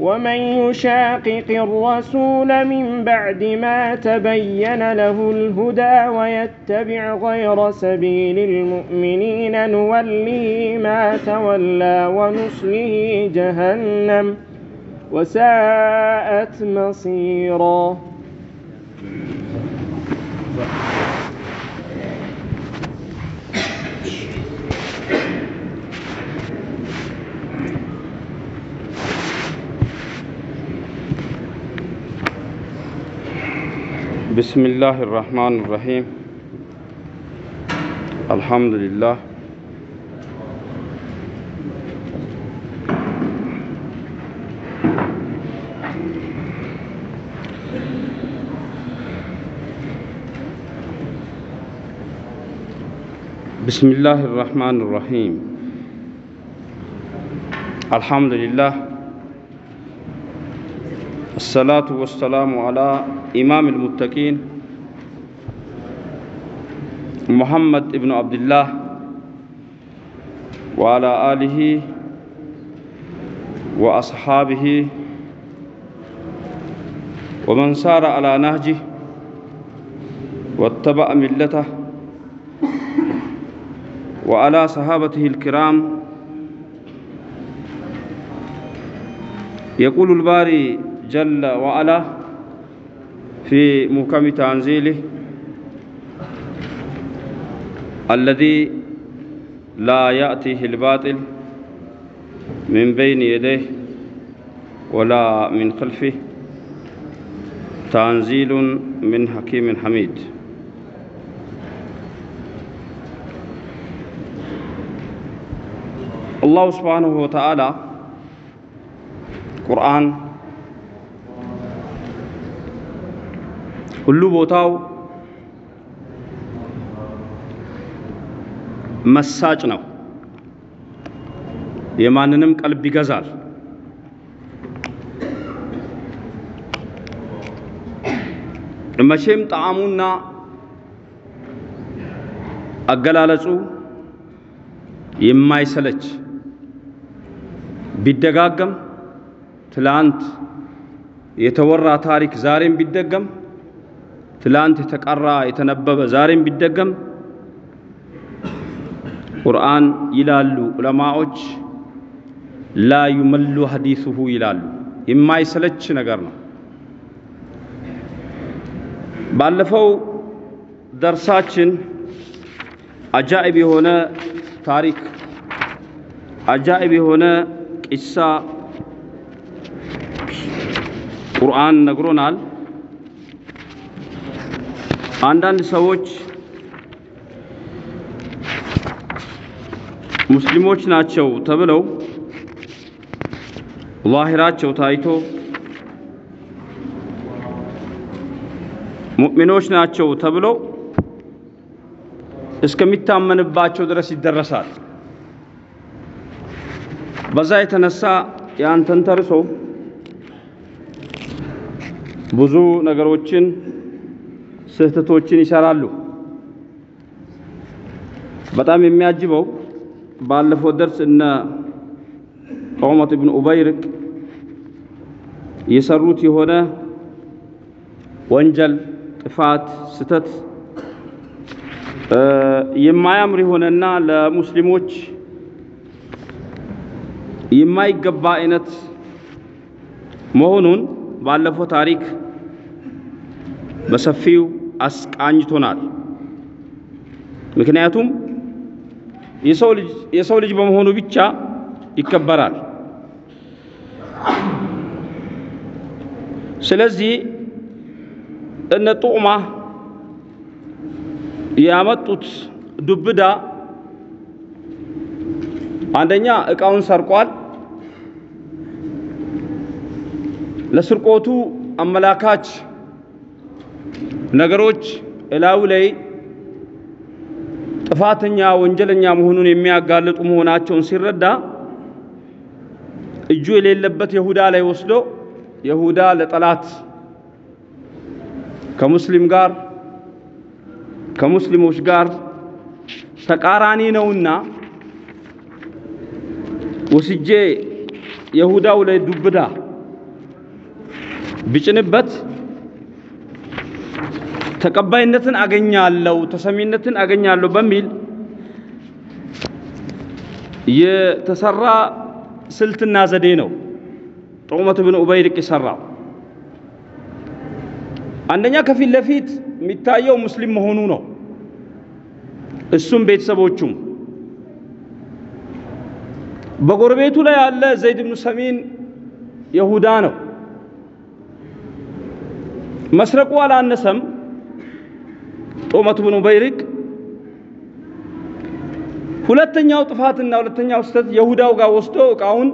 ومن يشاقق الرسول من بعد ما تبين له الهدى ويتبع غير سبيل المؤمنين نوله ما تولى ونصله جهنم وساءت مصيرا. بسم الله الرحمن الرحيم. الحمد لله. بسم الله الرحمن الرحيم. الحمد لله. الصلاة والسلام على إمام المتقين محمد ابن عبد الله وعلى آله وأصحابه ومن سار على نهجه واتبع ملته وعلى صحابته الكرام. يقول الباري جل وعلا في مكم تنزيله الذي لا يأتيه الباطل من بين يديه ولا من خلفه تنزيل من حكيم حميد. الله سبحانه وتعالى قرآن ሁሉ ቦታው መሳጭ ነው። የማንንም ቀልብ ይገዛል። መቼም ጣዕሙና አገላለጹ የማይሰለች ቢደጋገም ትላንት የተወራ ታሪክ ዛሬም ቢደገም ትላንት የተቀራ የተነበበ ዛሬም ቢደገም ቁርአን ይላሉ ዑለማዎች ላ ዩመሉ ሐዲሱሁ ይላሉ። የማይሰለች ነገር ነው። ባለፈው ደርሳችን አጃኢብ የሆነ ታሪክ አጃኢብ የሆነ ቂሳ ቁርአን ነግሮናል። አንዳንድ ሰዎች ሙስሊሞች ናቸው ተብለው ዛሂራቸው ታይቶ ሙእሚኖች ናቸው ተብለው እስከሚታመንባቸው ድረስ ይደረሳል። በዛ የተነሳ ያን ተንተርሶ ብዙ ነገሮችን ስህተቶችን ይሰራሉ። በጣም የሚያጅበው ባለፈው ደርስ እነ ዑመት ብን ኡበይርቅ የሰሩት የሆነ ወንጀል፣ ጥፋት፣ ስተት የማያምር የሆነና ለሙስሊሞች የማይገባ አይነት መሆኑን ባለፈው ታሪክ በሰፊው አስቃኝቶናል። ምክንያቱም የሰው ልጅ በመሆኑ ብቻ ይከበራል። ስለዚህ እነ ጡዕማ ያመጡት ዱብዳ አንደኛ እቃውን ሰርቋል። ለስርቆቱ አመላካች ነገሮች እላዩ ላይ ጥፋተኛ ወንጀለኛ መሆኑን የሚያጋልጡ መሆናቸውን ሲረዳ እጁ የሌለበት ይሁዳ ላይ ወስዶ ይሁዳ ለጠላት ከሙስሊም ጋር ከሙስሊሞች ጋር ተቃራኒ ነውና ወስጄ ይሁዳው ላይ ዱብዳ ቢጭንበት ተቀባይነትን አገኛለሁ፣ ተሰሚነትን አገኛለሁ በሚል የተሰራ ስልትና ዘዴ ነው ጦመት ብን ኡበይርቅ የሰራው። አንደኛ ከፊት ለፊት የሚታየው ሙስሊም መሆኑ ነው። እሱም ቤተሰቦቹም በጎረቤቱ ላይ ያለ ዘይድ ብኑ ሰሚን ይሁዳ ነው። መስረቁ አላነሰም። ጦመቱ ብኑ በይርቅ ሁለተኛው ጥፋትና ሁለተኛው ስህተት ይሁዳው ጋር ወስዶ እቃውን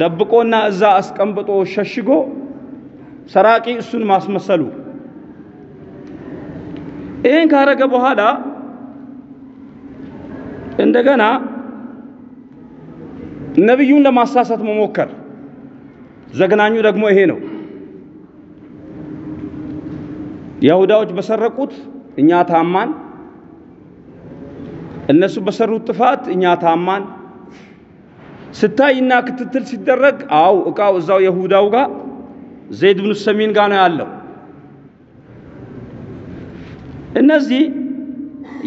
ደብቆና እዛ አስቀምጦ ሸሽጎ ሰራቂ እሱን ማስመሰሉ። ይህን ካረገ በኋላ እንደገና ነቢዩን ለማሳሳት መሞከር። ዘግናኙ ደግሞ ይሄ ነው። ይሁዳዎች በሰረቁት እኛ ታማን፣ እነሱ በሰሩት ጥፋት እኛ ታማን። ስታይና ክትትል ሲደረግ አው እቃው እዛው ይሁዳው ጋር ዘይድ ብኑ ሰሚን ጋር ነው ያለው። እነዚህ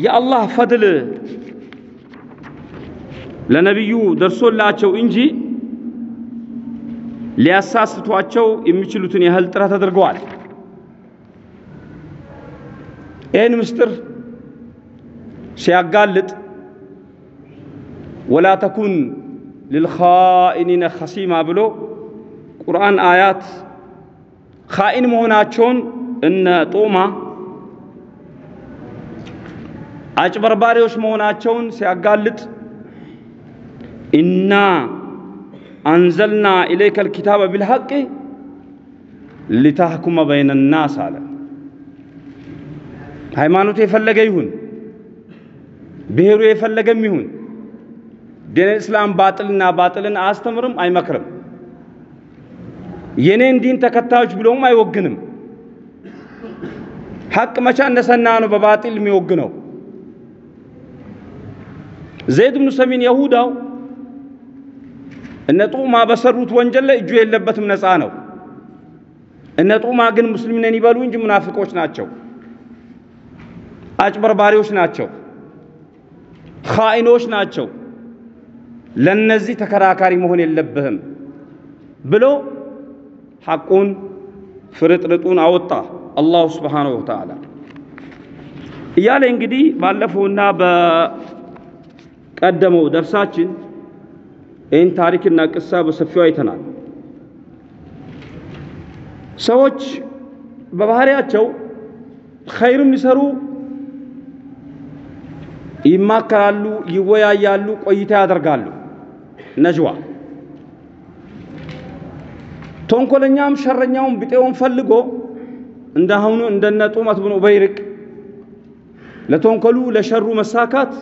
የአላህ ፈድል ለነቢዩ ደርሶላቸው እንጂ ሊያሳስቷቸው የሚችሉትን ያህል ጥረት አድርገዋል። ይህን ምስጢር ሲያጋልጥ ወላ ተኩን ልልኻኢኒነ ኸሲማ ብሎ ቁርአን አያት ኻኢን መሆናቸውን እነ ጦማ አጭበርባሪዎች መሆናቸውን ሲያጋልጥ ኢና አንዘልና ኢለይከ ልኪታበ ቢልሐቅ ሊታህኩመ በይነ ናስ አለ። ሃይማኖቱ የፈለገ ይሁን ብሔሩ የፈለገም ይሁን ዲን እስላም ባጥልና ባጥልን አያስተምርም፣ አይመክርም። የኔን ዲን ተከታዮች ብሎም አይወግንም። ሐቅ መቻ እንደሰና ነው በባጢል የሚወግነው። ዘይድ ብኑ ሰሚን የሁዳው እነ ጡማ በሰሩት ወንጀል ላይ እጁ የለበትም፣ ነፃ ነው። እነ ጡማ ግን ሙስሊም ነን ይበሉ እንጂ ሙናፊቆች ናቸው፣ አጭበርባሪዎች ናቸው፣ ኻኢኖች ናቸው። ለነዚህ ተከራካሪ መሆን የለብህም ብሎ ሐቁን ፍርጥርጡን አወጣ አላሁ ስብሓነሁ ወተዓላ እያለ እንግዲህ ባለፈውና በቀደመው ደርሳችን ይህን ታሪክና ቅሳ በሰፊው አይተናል። ሰዎች በባህሪያቸው ኸይርም ሊሰሩ ይማከራሉ፣ ይወያያሉ፣ ቆይታ ያደርጋሉ። ነጅዋ ተንኮለኛም ሸረኛውም ቢጤውን ፈልጎ እንዳሁኑ እንደነ ጡመት ብኑ ኡበይርቅ ለተንኮሉ ለሸሩ መሳካት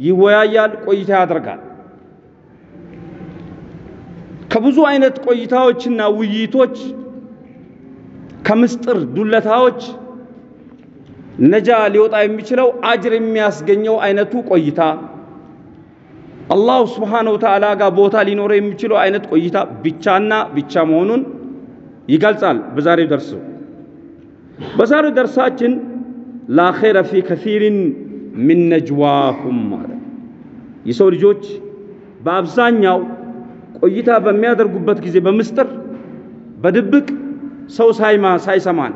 ይወያያል፣ ቆይታ ያደርጋል። ከብዙ አይነት ቆይታዎችና ውይይቶች ከምስጥር ዱለታዎች ነጃ ሊወጣ የሚችለው አጅር የሚያስገኘው አይነቱ ቆይታ አላሁ ስብሓነሁ ወተዓላ ጋር ቦታ ሊኖረው የሚችለው አይነት ቆይታ ብቻና ብቻ መሆኑን ይገልጻል። በዛሬው ደርሱ በዛሬው ደርሳችን ላ ፊ ከሲሪን ሚን ነጅዋሁም ማለት የሰው ልጆች በአብዛኛው ቆይታ በሚያደርጉበት ጊዜ በምስጢር በድብቅ ሰው ሳይማ ሳይሰማን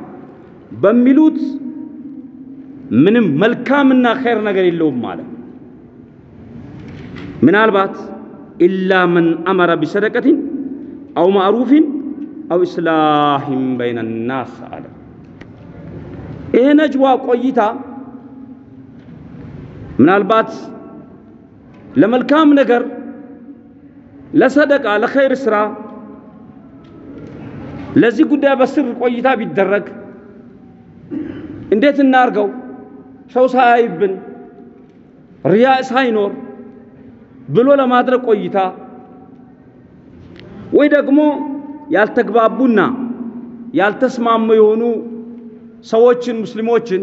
በሚሉት ምንም መልካምና ኸይር ነገር የለውም ማለት ምናልባት ኢላ መን አመረ ቢሰደቀትን አው ማዕሩፊን አው ኢስላሂን በይነ ናስ አለ። ይሄ ነጅዋ ቆይታ ምናልባት ለመልካም ነገር ለሰደቃ ለኸይር ስራ ለዚህ ጉዳይ በስር ቆይታ ቢደረግ እንዴት እናርገው? ሰው ሳያይብን ሪያ ሳይኖር ብሎ ለማድረግ ቆይታ ወይ ደግሞ ያልተግባቡና ያልተስማሙ የሆኑ ሰዎችን ሙስሊሞችን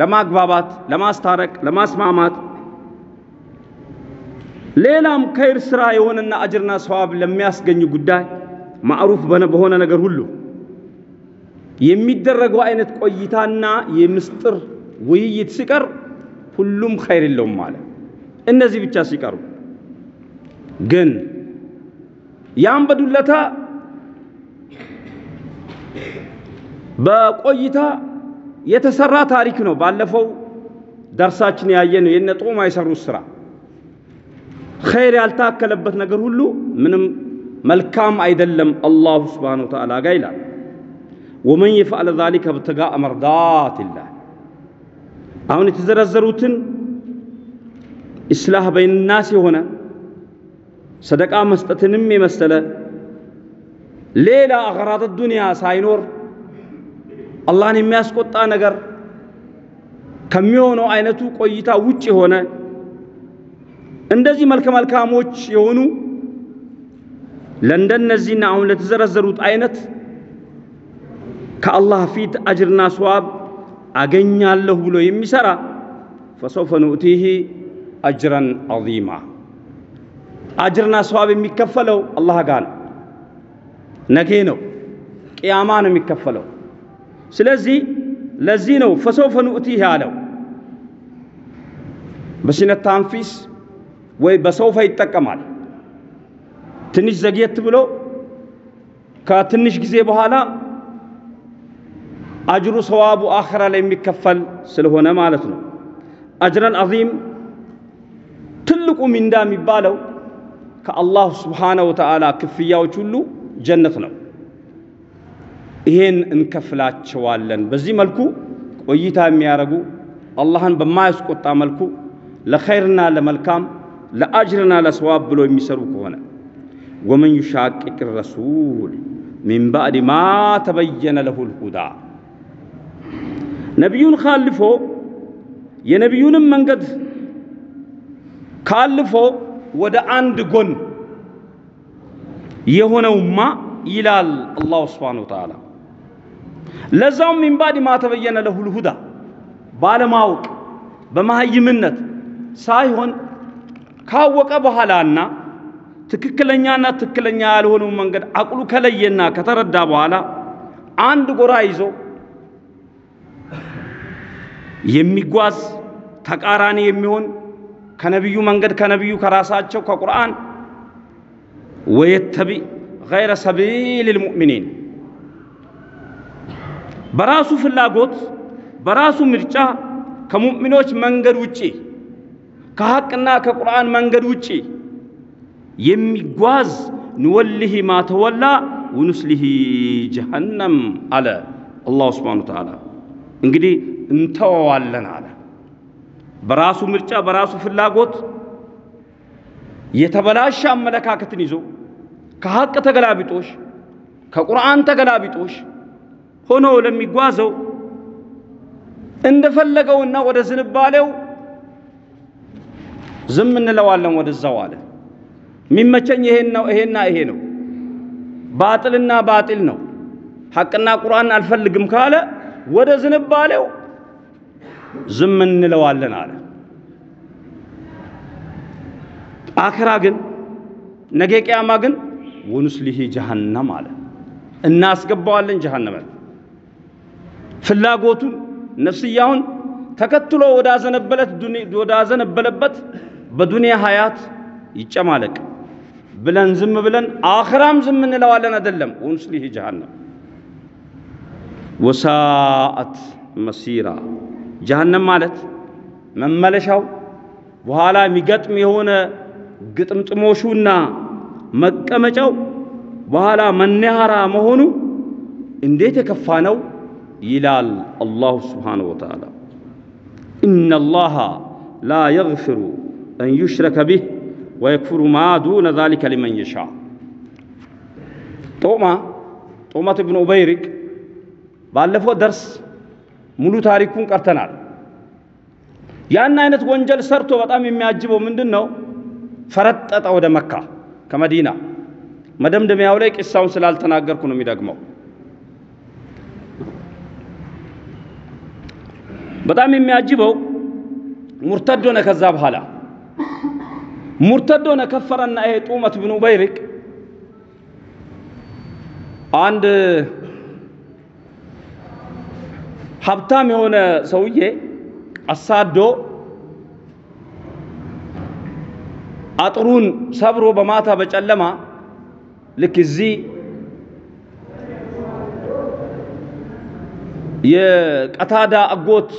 ለማግባባት፣ ለማስታረቅ፣ ለማስማማት ሌላም ከይር ስራ የሆነና አጅርና ሰዋብ ለሚያስገኝ ጉዳይ ማዕሩፍ በሆነ ነገር ሁሉ የሚደረገው አይነት ቆይታና የምስጢር ውይይት ሲቀር ሁሉም ኸይር የለውም ማለት እነዚህ ብቻ ሲቀሩ ግን ያም በዱለታ በቆይታ የተሰራ ታሪክ ነው። ባለፈው ደርሳችን ያየነው የነ ጦማ የሰሩት ስራ ኸይር ያልታከለበት ነገር ሁሉ ምንም መልካም አይደለም። አላሁ ስብሓነሁ ወተዓላ ጋር ይላል ወመን የፈዕለ ዛሊከ ብትጋአ መርዳቲላህ አሁን የተዘረዘሩትን ኢስላህ በይንናስ የሆነ ሰደቃ መስጠትንም የመሰለ ሌላ አገራጥ ዱንያ ሳይኖር አላህን የሚያስቆጣ ነገር ከሚሆነው አይነቱ ቆይታ ውጭ የሆነ እንደዚህ መልከ መልካሞች የሆኑ ለእንደነዚህና አሁን ለተዘረዘሩት አይነት ከአላህ ፊት አጅርና ሰዋብ አገኛለሁ ብሎ የሚሰራ ፈሰውፈ ኑእቲህ አጅረን ዐዚማ አጅርና ሰዋብ የሚከፈለው አላህ ጋር ነው። ነጌ ነው፣ ቅያማ ነው የሚከፈለው። ስለዚህ ለዚህ ነው ፈሰውፈ ኑእቲህ ያለው። በሲነት ታንፊስ ወይ በሰውፈ ይጠቀማል። ትንሽ ዘግየት ብሎ ከትንሽ ጊዜ በኋላ አጅሩ ሰዋቡ አኽራ ላይ የሚከፈል ስለሆነ ማለት ነው። አጅረን ዐዚም ትልቁ ሚንዳ የሚባለው ከአላሁ ስብሓነሁ ወተዓላ ክፍያዎች ሁሉ ጀነት ነው። ይሄን እንከፍላቸዋለን። በዚህ መልኩ ቆይታ የሚያደርጉ አላህን በማያስቆጣ መልኩ ለኸይርና ለመልካም ለአጅርና ለሰዋብ ብሎ የሚሰሩ ከሆነ ወመን ዩሻቅቅ ረሱል ሚን ባዕድ ማ ተበየነ ለሁል ሁዳ ነቢዩን ካልፎ የነቢዩንም መንገድ ካልፎ ወደ አንድ ጎን የሆነውማ ይላል አላሁ ስብሓነሁ ወተዓላ። ለዛውም ሚን ባዕድ ማ ተበየነ ለሁል ሁዳ ባለማወቅ በመሀይምነት ሳይሆን ካወቀ በኋላና ትክክለኛና ትክክለኛ ያልሆነው መንገድ አቅሉ ከለየና ከተረዳ በኋላ አንድ ጎራ ይዞ የሚጓዝ ተቃራኒ የሚሆን ከነቢዩ መንገድ ከነቢዩ ከራሳቸው ከቁርአን ወየተቢዕ ገይረ ሰቢል ልሙእሚኒን በራሱ ፍላጎት በራሱ ምርጫ ከሙእሚኖች መንገድ ውጪ ከሐቅና ከቁርአን መንገድ ውጪ የሚጓዝ ንወልህ ማ ተወላ ወኑስሊህ ጀሃነም አለ አላሁ ስብሓነሁ ወተዓላ። እንግዲህ እንተወዋለን አለ። በራሱ ምርጫ በራሱ ፍላጎት የተበላሸ አመለካከትን ይዞ ከሐቅ ተገላቢጦሽ ከቁርአን ተገላቢጦሽ ሆኖ ለሚጓዘው እንደፈለገውና ወደ ዝንባሌው ዝም እንለዋለን ወደዛው አለ። የሚመቸኝ ይሄን ነው ይሄና ይሄ ነው፣ ባጥልና ባጢል ነው፣ ሐቅና ቁርአን አልፈልግም ካለ ወደ ዝንባሌው ዝም እንለዋለን አለ። አክራ ግን ነገ ቅያማ ግን ወኑስሊሂ ጀሃነም አለ እናስገባዋለን ጀሃነመን ፍላጎቱን ነፍስያውን ተከትሎ ወዳዘነበለበት በዱንያ ሀያት ይጨማለቅ ብለን ዝም ብለን አኽራም ዝም እንለዋለን አይደለም። ወኑስሊሂ ጀሃነም ወሳአት መሲራ ጀሃነም ማለት መመለሻው በኋላ የሚገጥም የሆነ ግጥምጥሞሹና መቀመጫው በኋላ መናኸራ መሆኑ እንዴት የከፋ ነው ይላል አላሁ ስብሓነሁ ወተዓላ። ኢነላሃ ላ የግፊሩ አን ዩሽረከ ቢህ ወየክፍሩ ማ ዱነ ዛሊከ ሊመን የሻ። ጦማ ጡመት ብን ኡበይሪቅ ባለፈው ደርስ ሙሉ ታሪኩን ቀርተናል። ያን አይነት ወንጀል ሰርቶ በጣም የሚያጅበው ምንድን ነው? ፈረጠጠ ወደ መካ ከመዲና። መደምደሚያው ላይ ቂሳውን ስላልተናገርኩ ነው የሚደግመው። በጣም የሚያጅበው ሙርተድ ሆነ። ከዛ በኋላ ሙርተድ ሆነ ከፈረና ይሄ ጡመት ብን ኡበይሪቅ አንድ ሀብታም የሆነ ሰውዬ አሳዶ አጥሩን ሰብሮ በማታ በጨለማ ልክ እዚህ የቀታዳ አጎት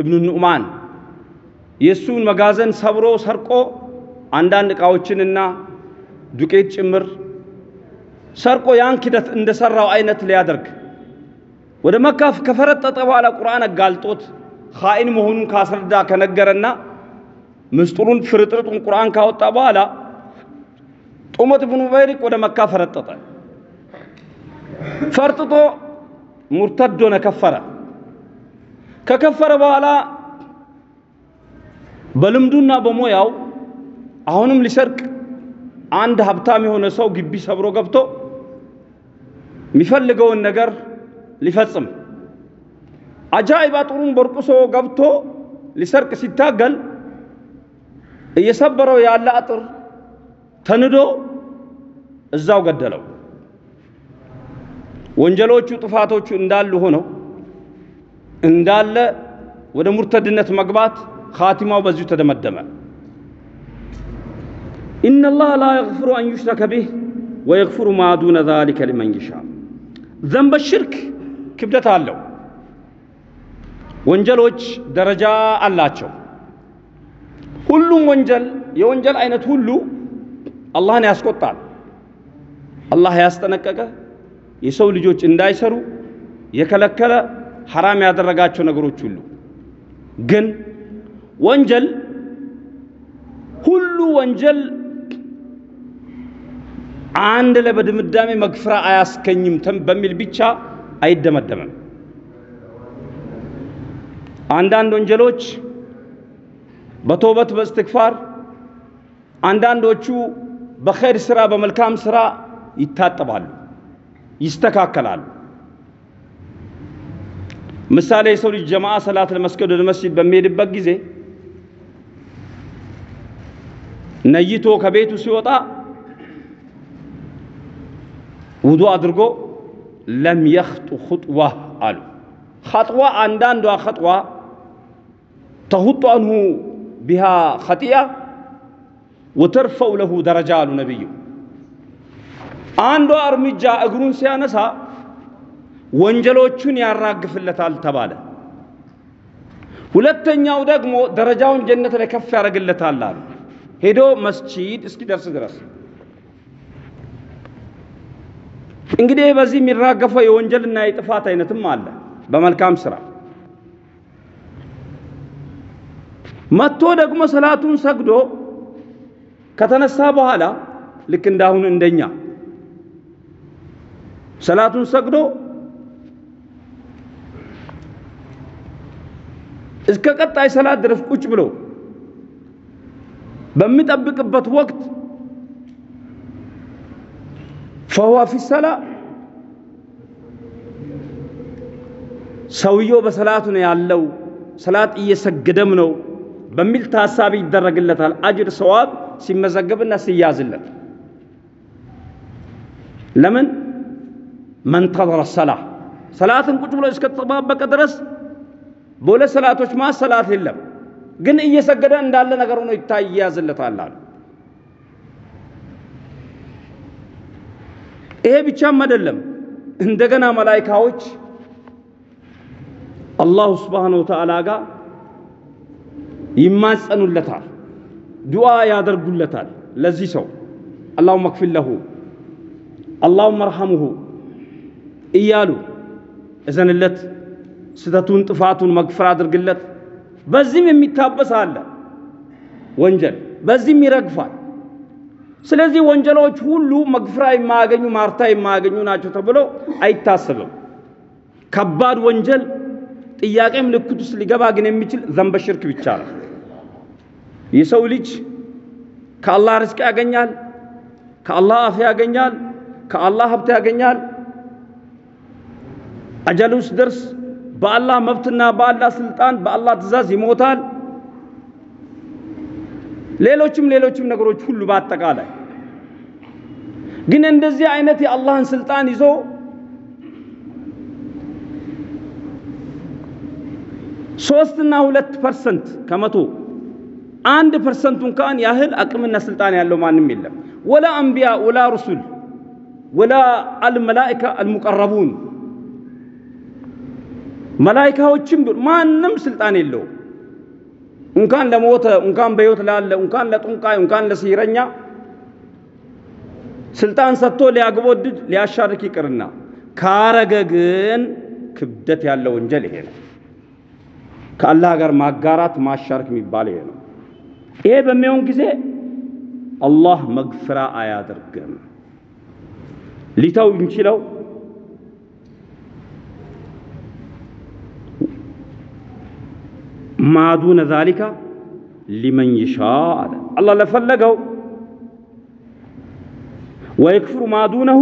እብኑ ኑዕማን የእሱን መጋዘን ሰብሮ ሰርቆ አንዳንድ ዕቃዎችንና ዱቄት ጭምር ሰርቆ ያን ክደት እንደሰራው አይነት ሊያደርግ ወደ መካ ከፈረጠጠ በኋላ ቁርአን አጋልጦት ኻኢን መሆኑን ካስረዳ ከነገረና ምስጢሩን ፍርጥርጡን ቁርአን ካወጣ በኋላ ጡመት ብኑ ኡበይሪቅ ወደ መካ ፈረጠጠ። ፈርጥጦ ሙርተድ ሆነ፣ ከፈረ። ከከፈረ በኋላ በልምዱና በሞያው አሁንም ሊሰርቅ አንድ ሀብታም የሆነ ሰው ግቢ ሰብሮ ገብቶ የሚፈልገውን ነገር ሊፈጽም አጃኢብ አጥሩን በርቁሶ ገብቶ ሊሰርቅ ሲታገል እየሰበረው ያለ አጥር ተንዶ እዛው ገደለው። ወንጀሎቹ ጥፋቶቹ እንዳሉ ሆነው እንዳለ ወደ ሙርተድነት መግባት ኻቲማው በዚሁ ተደመደመ። ኢነላህ ላ የግፍሩ አን ዩሽረከ ቢህ ወየግፍሩ ማ ዱነ ዛሊከ ሊመን ይሻ። ዘንበ ሽርክ ክብደት አለው። ወንጀሎች ደረጃ አላቸው። ሁሉም ወንጀል የወንጀል አይነት ሁሉ አላህን ያስቆጣል። አላህ ያስጠነቀቀ የሰው ልጆች እንዳይሰሩ የከለከለ ሐራም ያደረጋቸው ነገሮች ሁሉ ግን ወንጀል ሁሉ ወንጀል አንድ ላይ በድምዳሜ መግፍራ አያስገኝም በሚል ብቻ አይደመደምም። አንዳንድ ወንጀሎች በተውበት በእስትግፋር፣ አንዳንዶቹ በኸይር ስራ በመልካም ስራ ይታጠባሉ፣ ይስተካከላሉ። ምሳሌ የሰው ልጅ ጀማዓ ሰላት ለመስገድ ወደ መስጂድ በሚሄድበት ጊዜ ነይቶ ከቤቱ ሲወጣ ውዱ አድርጎ ለም የኽጡ ኹጥዋ አሉ። ኸጥዋ አንዳንዷ ኸጥዋ ተሁጡ አንሁ ቢሃ ኸጢያ ወተርፈው ለሁ ደረጃ አሉ ነቢዩ። አንዷ እርምጃ እግሩን ሲያነሳ ወንጀሎቹን ያራግፍለታል ተባለ። ሁለተኛው ደግሞ ደረጃውን ጀነት ላይ ከፍ ያደርግለታል አሉ። ሄዶ መስጂድ እስኪደርስ ድረስ እንግዲህ በዚህ የሚራገፈው የወንጀልና የጥፋት አይነትም አለ። በመልካም ስራ መጥቶ ደግሞ ሰላቱን ሰግዶ ከተነሳ በኋላ ልክ እንዳሁን እንደኛ ሰላቱን ሰግዶ እስከ ቀጣይ ሰላት ድረስ ቁጭ ብሎ በሚጠብቅበት ወቅት ፈሁዋ ፊ ሰላ ሰውየው በሰላቱ ነው ያለው፣ ሰላት እየሰገደም ነው በሚል ታሳቢ ይደረግለታል። አጅር ሰዋብ ሲመዘገብና ሲያዝለት። ለምን? መንተዘረ ሰላ ሰላትን ቁጭ ብሎ እስከተጠባበቀ ድረስ በሁለት ሰላቶች ማ ሰላት የለም፣ ግን እየሰገደ እንዳለ ነገር ሆኖ ይታይ ይያዝለታል አሉ። ይሄ ብቻም አይደለም። እንደገና መላይካዎች አላሁ ስብሓነሁ ወተዓላ ጋር ይማጸኑለታል፣ ዱዓ ያደርጉለታል። ለዚህ ሰው አላሁመ ክፊር ለሁ አላሁመ እርሐምሁ እያሉ እዘንለት፣ ስተቱን ጥፋቱን መግፍር አድርግለት። በዚህም የሚታበስ አለ ወንጀል፣ በዚህም ይረግፋል። ስለዚህ ወንጀሎች ሁሉ መግፍራ የማያገኙ ማርታ የማያገኙ ናቸው ተብሎ አይታሰብም። ከባድ ወንጀል ጥያቄ ምልክት ውስጥ ሊገባ ግን የሚችል ዘንበ ሽርክ ብቻ ነው። የሰው ልጅ ከአላህ ርዝቅ ያገኛል፣ ከአላህ አፍ ያገኛል፣ ከአላህ ሀብት ያገኛል። አጀሉ ሲደርስ በአላህ መብትና በአላህ ስልጣን በአላህ ትእዛዝ ይሞታል። ሌሎችም ሌሎችም ነገሮች ሁሉ በአጠቃላይ ግን እንደዚህ አይነት የአላህን ስልጣን ይዞ ሶስትና ሁለት percent ከመቶ አንድ percent ኡ እንኳን ያህል አቅምና ስልጣን ያለው ማንም የለም። ولا أنبياء ولا رسل ولا الملائكة المقربون መላኢካዎችም ማንም ስልጣን የለውም። እንኳን ለሞተ እንኳን በሕይወት ላለ እንኳን ለጠንቋይ እንኳን ለሲረኛ ስልጣን ሰጥቶ ሊያግቦድድ ሊያሻርክ ይቅርና ካረገ ግን ክብደት ያለው ወንጀል ይሄ ነው። ከአላህ ጋር ማጋራት ማሻርክ የሚባል ይሄ ነው። ይሄ በሚሆን ጊዜ አላህ መግፍራ አያደርግም። ሊተው እንችለው ማዱነ ዛሊካ ሊመን ይሻ አለ አላህ ለፈለገው ወየክፍሩ ማዱነሁ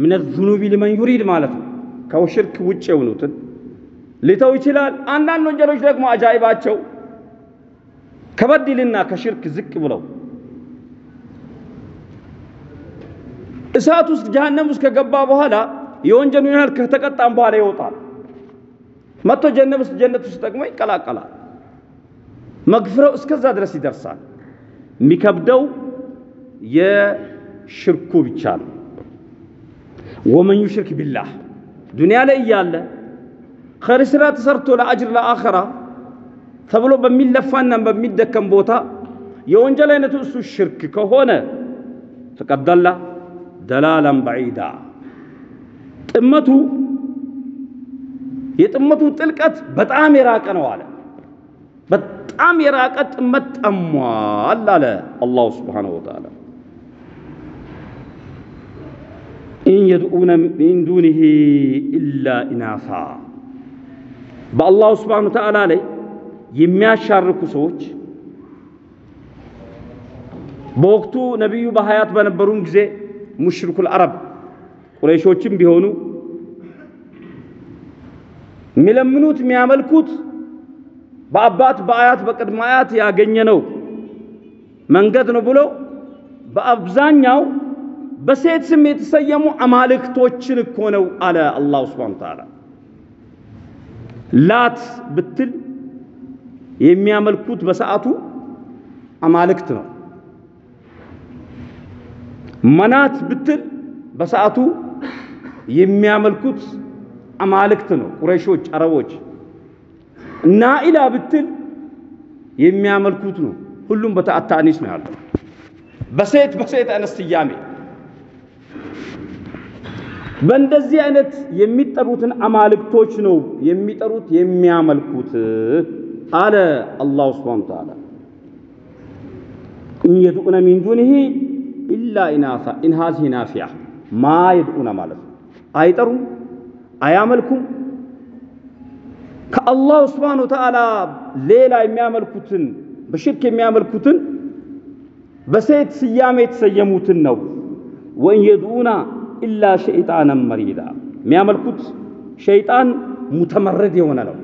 ምን ዙኑቢ ሊመን ዩሪድ ማለት ነው። ከሽርክ ውጭ የሆኑትን ሊተው ይችላል። አንዳንድ ወንጀሎች ደግሞ አጃይባቸው ከበድልና ከሽርክ ዝቅ ብለው እሳት ውስጥ ጀሃነም ውስጥ ከገባ በኋላ የወንጀሉን ያህል ከተቀጣም በኋላ ይወጣል። መጥቶ ጀነት ውስጥ ጀነት ውስጥ ደግሞ ይቀላቀላል። መግፍረው እስከዛ ድረስ ይደርሳል። የሚከብደው የሽርኩ ብቻ ነው። ወመን ዩሽርክ ቢላህ ዱንያ ላይ እያለ ኸይር ስራ ተሰርቶ ለአጅር ለአኸራ ተብሎ በሚለፋና በሚደከም ቦታ የወንጀል አይነቱ እሱ ሽርክ ከሆነ ተቀደላ ደላላን በዒዳ ጥመቱ የጥመቱ ጥልቀት በጣም የራቀ ነው አለ። በጣም የራቀ ጥመት ጠሟል አለ الله سبحانه وتعالى። إن يدعون من دونه إلا إناثا በ الله سبحانه وتعالى ላይ የሚያሻርኩ ሰዎች በወቅቱ ነቢዩ በሀያት በነበሩበት ጊዜ مشركو العرب ቁረይሾችም ቢሆኑ የሚለምኑት የሚያመልኩት በአባት በአያት በቅድመ አያት ያገኘነው መንገድ ነው ብሎ በአብዛኛው በሴት ስም የተሰየሙ አማልክቶችን እኮ ነው አለ አላሁ ስብሓነሁ ወተዓላ። ላት ብትል የሚያመልኩት በሰዓቱ አማልክት ነው። መናት ብትል በሰዓቱ የሚያመልኩት አማልክት ነው። ቁረይሾች፣ አረቦች። ናኢላ ብትል የሚያመልኩት ነው። ሁሉም በተአታኒስ ነው ያለው፣ በሴት በሴት አይነት ስያሜ በእንደዚህ አይነት የሚጠሩትን አማልክቶች ነው የሚጠሩት የሚያመልኩት አለ አላሁ ስብሓነሁ ወተዓላ። إن يدعون من دونه إلا إناثا إن هذه نافية ما يدعون ማለት ነው። አይጠሩም፣ አያመልኩም። ከ الله سبحانه وتعالى ሌላ የሚያመልኩትን በሽርክ የሚያመልኩትን በሴት ስያሜ የተሰየሙትን ነው። وإن يدعون إلا شيطانا مريدا የሚያመልኩት ሸይጣን متمرد የሆነ ነው፣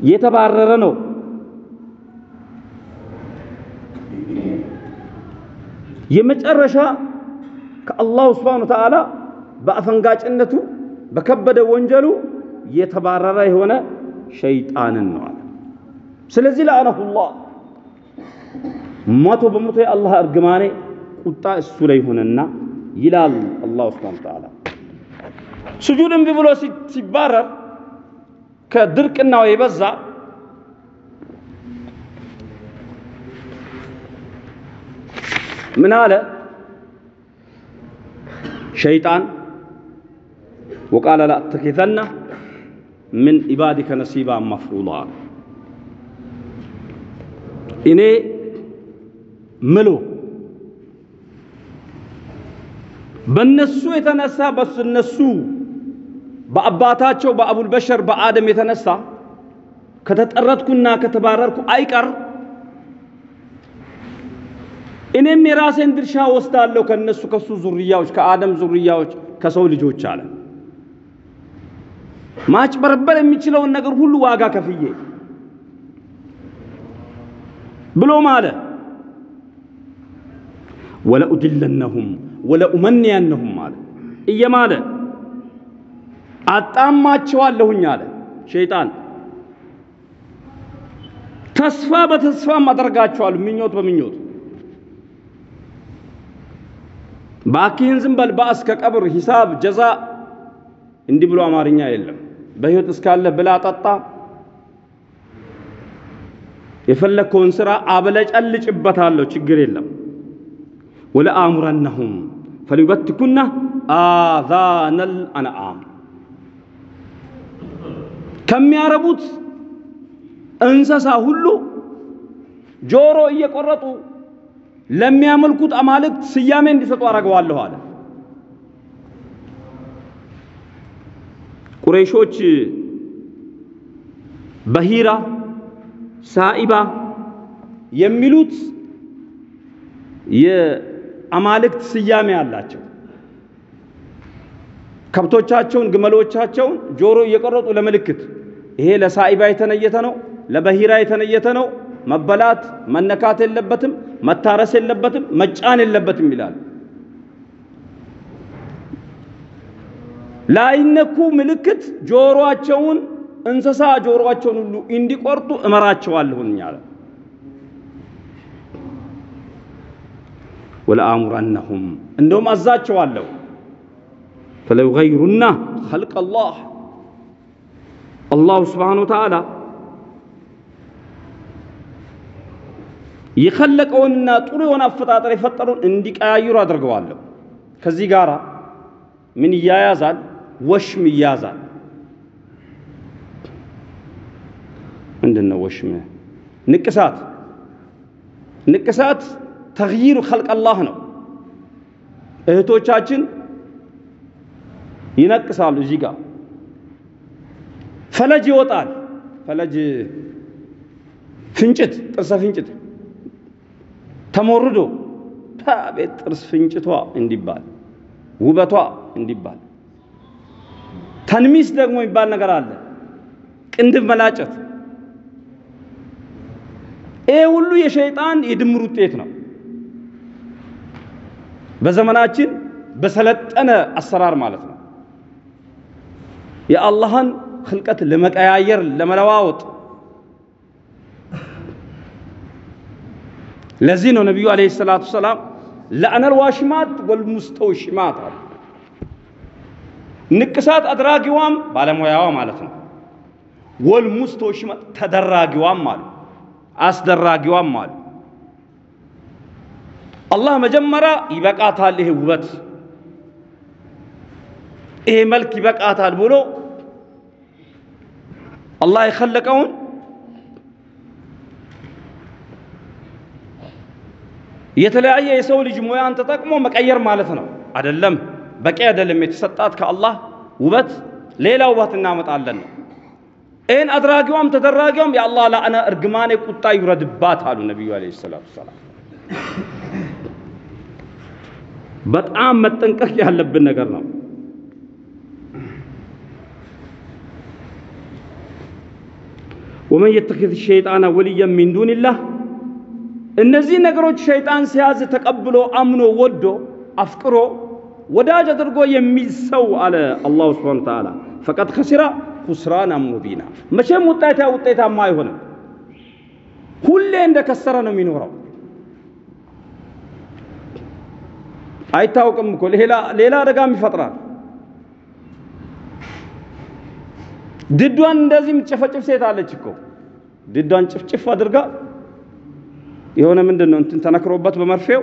የተባረረ ነው። የመጨረሻ ከአላሁ ስብሓነሁ ወተዓላ በአፈንጋጭነቱ በከበደ ወንጀሉ የተባረረ የሆነ ሸይጣንን ነው አለ። ስለዚህ ለአነሁላህ መቶ በመቶ የአላህ እርግማኔ ቁጣ እሱ ላይ ሆነና ይላል አላሁ ስብሓነሁ ወተዓላ። ስጁድ እምቢ ብሎ ሲባረር ከድርቅናው የበዛ ምን አለ ሸይጣን ወቃለ ላአተኪዘነ ምን ኢባዲከ ነሲባ መፍሩዳ እኔ ምሎ በነሱ የተነሳ በነሱ በአባታቸው በአቡል በሸር በአደም የተነሳ ከተጠረጥኩና ከተባረርኩ አይቀር እኔም የራሴን ድርሻ ወስዳለሁ ከነሱ ከሱ ዙርያዎች ከአደም ዙርያዎች ከሰው ልጆች አለ። ማጭበርበር የሚችለውን ነገር ሁሉ ዋጋ ከፍዬ ብሎ ማለ ወለኡድለነሁም ወለኡመንያነሁም አለ እየማለ አጣማቸዋለሁኝ አለ ሸይጣን። ተስፋ በተስፋም አደርጋቸዋለሁ ምኞት በምኞት ባኪህን ዝም በል ባስ ከቀብር ሂሳብ ጀዛ እንዲህ ብሎ አማርኛ የለም። በህይወት እስካለ ብላ ጠጣ፣ የፈለግከውን ስራ አበለጨልጭበታለሁ፣ ችግር የለም። ወለአሙረነሁም ፈሊበትኩና አዛነል አንዓም ከሚያረቡት እንስሳ ሁሉ ጆሮ እየቆረጡ ለሚያመልኩት አማልክት ስያሜ እንዲሰጡ አደርገዋለሁ አለ። ቁረይሾች በሂራ ሳኢባ የሚሉት የአማልክት ስያሜ አላቸው። ከብቶቻቸውን፣ ግመሎቻቸውን ጆሮ እየቆረጡ ለምልክት ይሄ ለሳኢባ የተነየተ ነው፣ ለበሂራ የተነየተ ነው፣ መበላት መነካት የለበትም፣ መታረስ የለበትም፣ መጫን የለበትም ይላል። ላይነኩ ምልክት ጆሮአቸውን እንስሳ ጆሮአቸውን ሁሉ እንዲቆርጡ እመራቸዋለሁኝ አለ። ወለአሙረነሁም እንደውም አዛቸዋለሁ ፈለዩገይሩና ኸልቀ አላህ አላሁ ስብሓነ ወተዓላ የኸለቀውንና ጥሩ የሆነ አፈጣጠር የፈጠረውን እንዲቀያይሩ አድርገዋለሁ። ከዚህ ጋር ምን ይያያዛል? ወሽም ይያዛል። ምንድን ነው ወሽም? ንቅሳት ንቅሳት ተግይሩ ኸልቅ አላህ ነው። እህቶቻችን ይነቅሳሉ። እዚህ ጋር ፈለጅ ይወጣል። ፈለጅ ፍንጭት፣ ጥርሰ ፍንጭት ተሞርዶ ቤት ጥርስ ፍንጭቷ እንዲባል ውበቷ እንዲባል። ተንሚስ ደግሞ የሚባል ነገር አለ። ቅንድብ መላጨት። ይሄ ሁሉ የሸይጣን የድምር ውጤት ነው። በዘመናችን በሰለጠነ አሰራር ማለት ነው። የአላህን ህልቀት ለመቀያየር ለመለዋወጥ ለዚህ ነው ነቢዩ አለይሂ ሰላቱ ሰላም ለአነል ዋሽማት ወልሙስተውሽማት አሉ። ንቅሳት አድራጊዋም ባለሙያዋ ማለት ነው። ወልሙስተውሽማት ተደራጊዋም አሉ፣ አስደራጊዋም አሉ። አላህ መጀመሪያ ይበቃታል፣ ይሄ ውበት፣ ይሄ መልክ ይበቃታል ብሎ አላህ የኸለቀውን የተለያየ የሰው ልጅ ሙያን ተጠቅሞ መቀየር ማለት ነው። አይደለም፣ በቂ አይደለም። የተሰጣት ከአላህ ውበት ሌላ ውበት እናመጣለን ነው። ይህን አድራጊዋም ተደራጊዋም የአላህ ላዕና እርግማኔ ቁጣ ይውረድባት አሉ ነቢዩ ዓለይሂ ሰላቱ ሰላም። በጣም መጠንቀቅ ያለብን ነገር ነው። ወመን የተኪዝ ሸይጣነ ወልየን ሚን ዱንላህ እነዚህ ነገሮች ሸይጣን ሲያዝ ተቀብሎ አምኖ ወዶ አፍቅሮ ወዳጅ አድርጎ የሚይዝ ሰው አለ አላሁ ስብሓነ ወተዓላ ፈቀድ ከሲራ ኩስራና ሙቢና። መቼም ውጤታ ውጤታማ አይሆንም። ሁሌ እንደከሰረ ነው የሚኖረው። አይታወቅም እኮ ሌላ አደጋም ይፈጥራል። ድዷን እንደዚህ የምትጨፈጭፍ ሴት አለች እኮ ድዷን ጭፍጭፍ አድርጋ የሆነ ምንድን ነው እንትን ተነክሮበት በመርፌው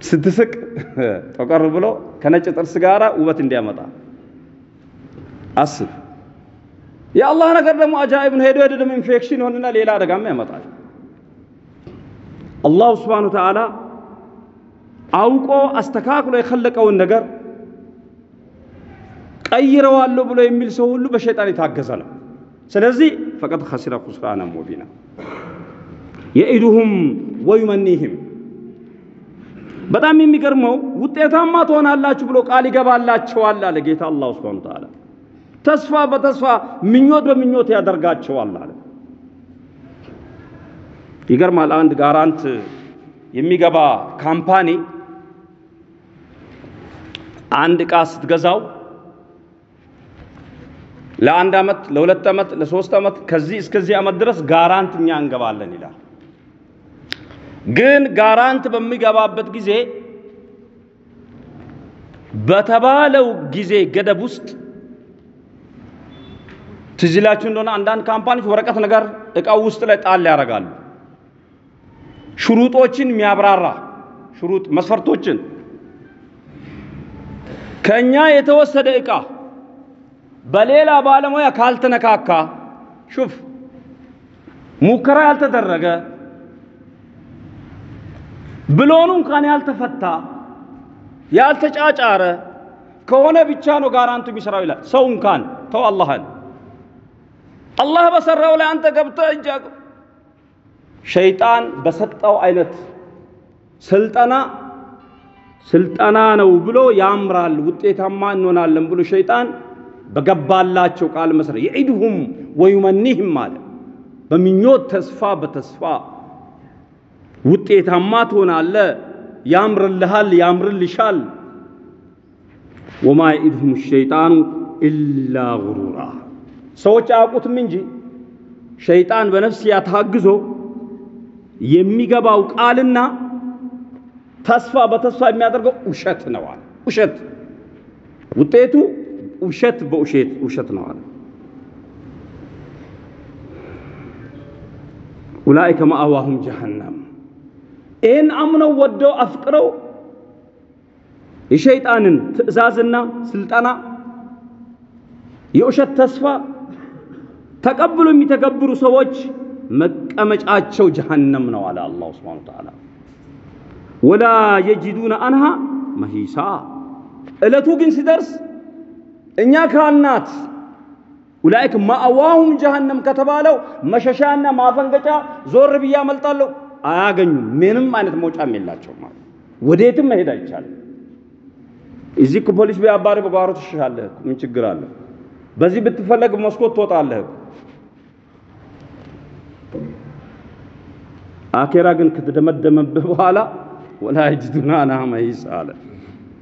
ስትስቅ ጠቀር ብሎ ከነጭ ጥርስ ጋር ውበት እንዲያመጣ አስብ። የአላህ ነገር ደግሞ አጃኢብ ነው። ሄዶ ሄዶ ደግሞ ኢንፌክሽን ይሆንና ሌላ አደጋም ያመጣል። الله سبحانه وتعالى አውቆ አስተካክሎ የኸለቀውን ነገር ቀይረዋለሁ ብሎ የሚል ሰው ሁሉ በሸይጣን የታገዘ ነው። ስለዚህ ፈቀድ ኸሲረ ኹስራነ ሙቢና የኢዱሁም ወዩመኒህም በጣም የሚገርመው ውጤታማ ትሆናላችሁ ብሎ ቃል ይገባላቸዋል አለ ጌታ አላህ ሱብሓነሁ ወተዓላ። ተስፋ በተስፋ ምኞት በምኞት ያደርጋቸዋል አለ። ይገርማል። አንድ guarantee የሚገባ company አንድ ዕቃ ስትገዛው ለአንድ ዓመት፣ ለሁለት ዓመት፣ ለሶስት ዓመት ከዚህ እስከዚህ ዓመት ድረስ guarantee እኛ እንገባለን ይላል። ግን guarantee በሚገባበት ጊዜ በተባለው ጊዜ ገደብ ውስጥ ትዝ ይላችሁ እንደሆነ አንዳንድ company ዎች ወረቀት ነገር እቃው ውስጥ ላይ ጣል ያደርጋሉ። ሽሩጦችን የሚያብራራ شروط መስፈርቶችን ከኛ የተወሰደ እቃ በሌላ ባለሙያ ካልተነካካ شوف ሙከራ ያልተደረገ ብሎኑ እንኳን ያልተፈታ ያልተጫጫረ ከሆነ ብቻ ነው ጋራንቱ የሚሰራው ይላል። ሰው እንኳን ተው አላህን አላህ በሰራው ላይ አንተ ገብተህ እጅ ሸይጣን በሰጠው አይነት ስልጠና ስልጠና ነው ብሎ ያምራል፣ ውጤታማ እንሆናለን ብሎ ሸይጣን በገባላቸው ቃል መሰረት የዒድሁም ወዩመኒህም አለ። በምኞት ተስፋ በተስፋ ውጤታማ ትሆናለ፣ ያምርልሃል፣ ያምርልሻል። ወማ የዒድሁም ሸይጣኑ ኢላ ጉሩራ ሰዎች አያውቁትም እንጂ ሸይጣን በነፍስያ ታግዞ የሚገባው ቃልና ተስፋ በተስፋ የሚያደርገው ውሸት አለ። ውሸት ውጤቱ ውሸት በውሸት ውሸት አለ። ኡላኢከ መአዋሁም ጀሃነም። ይህን አምነው ወደው አፍቅረው የሸይጣንን ትዕዛዝና ስልጠና የውሸት ተስፋ ተቀብሎ የሚተገብሩ ሰዎች መቀመጫቸው ጀሃነም ነው አለ አላሁ ሱብሓነሁ ወተዓላ። ወላ የጂዱነ አንሃ መሂሳ። ዕለቱ ግን ሲደርስ እኛ ካልናት ኡላኢከ ማእዋሁም ጀሃነም ከተባለው መሸሻና ማፈንገጫ ዞር ብዬ አመልጣለሁ አያገኙም። ምንም አይነት መውጫም የላቸውም ማለት ወዴትም መሄድ አይቻልም። እዚህ እኮ ፖሊስ ቢያባሪ በጓሮ ትሸሻለህ። ምን ችግር አለ? በዚህ ብትፈለግ መስኮት ትወጣለህ። አኬራ ግን ከተደመደመብህ በኋላ ወላ አንሃ መሂሳ አለ።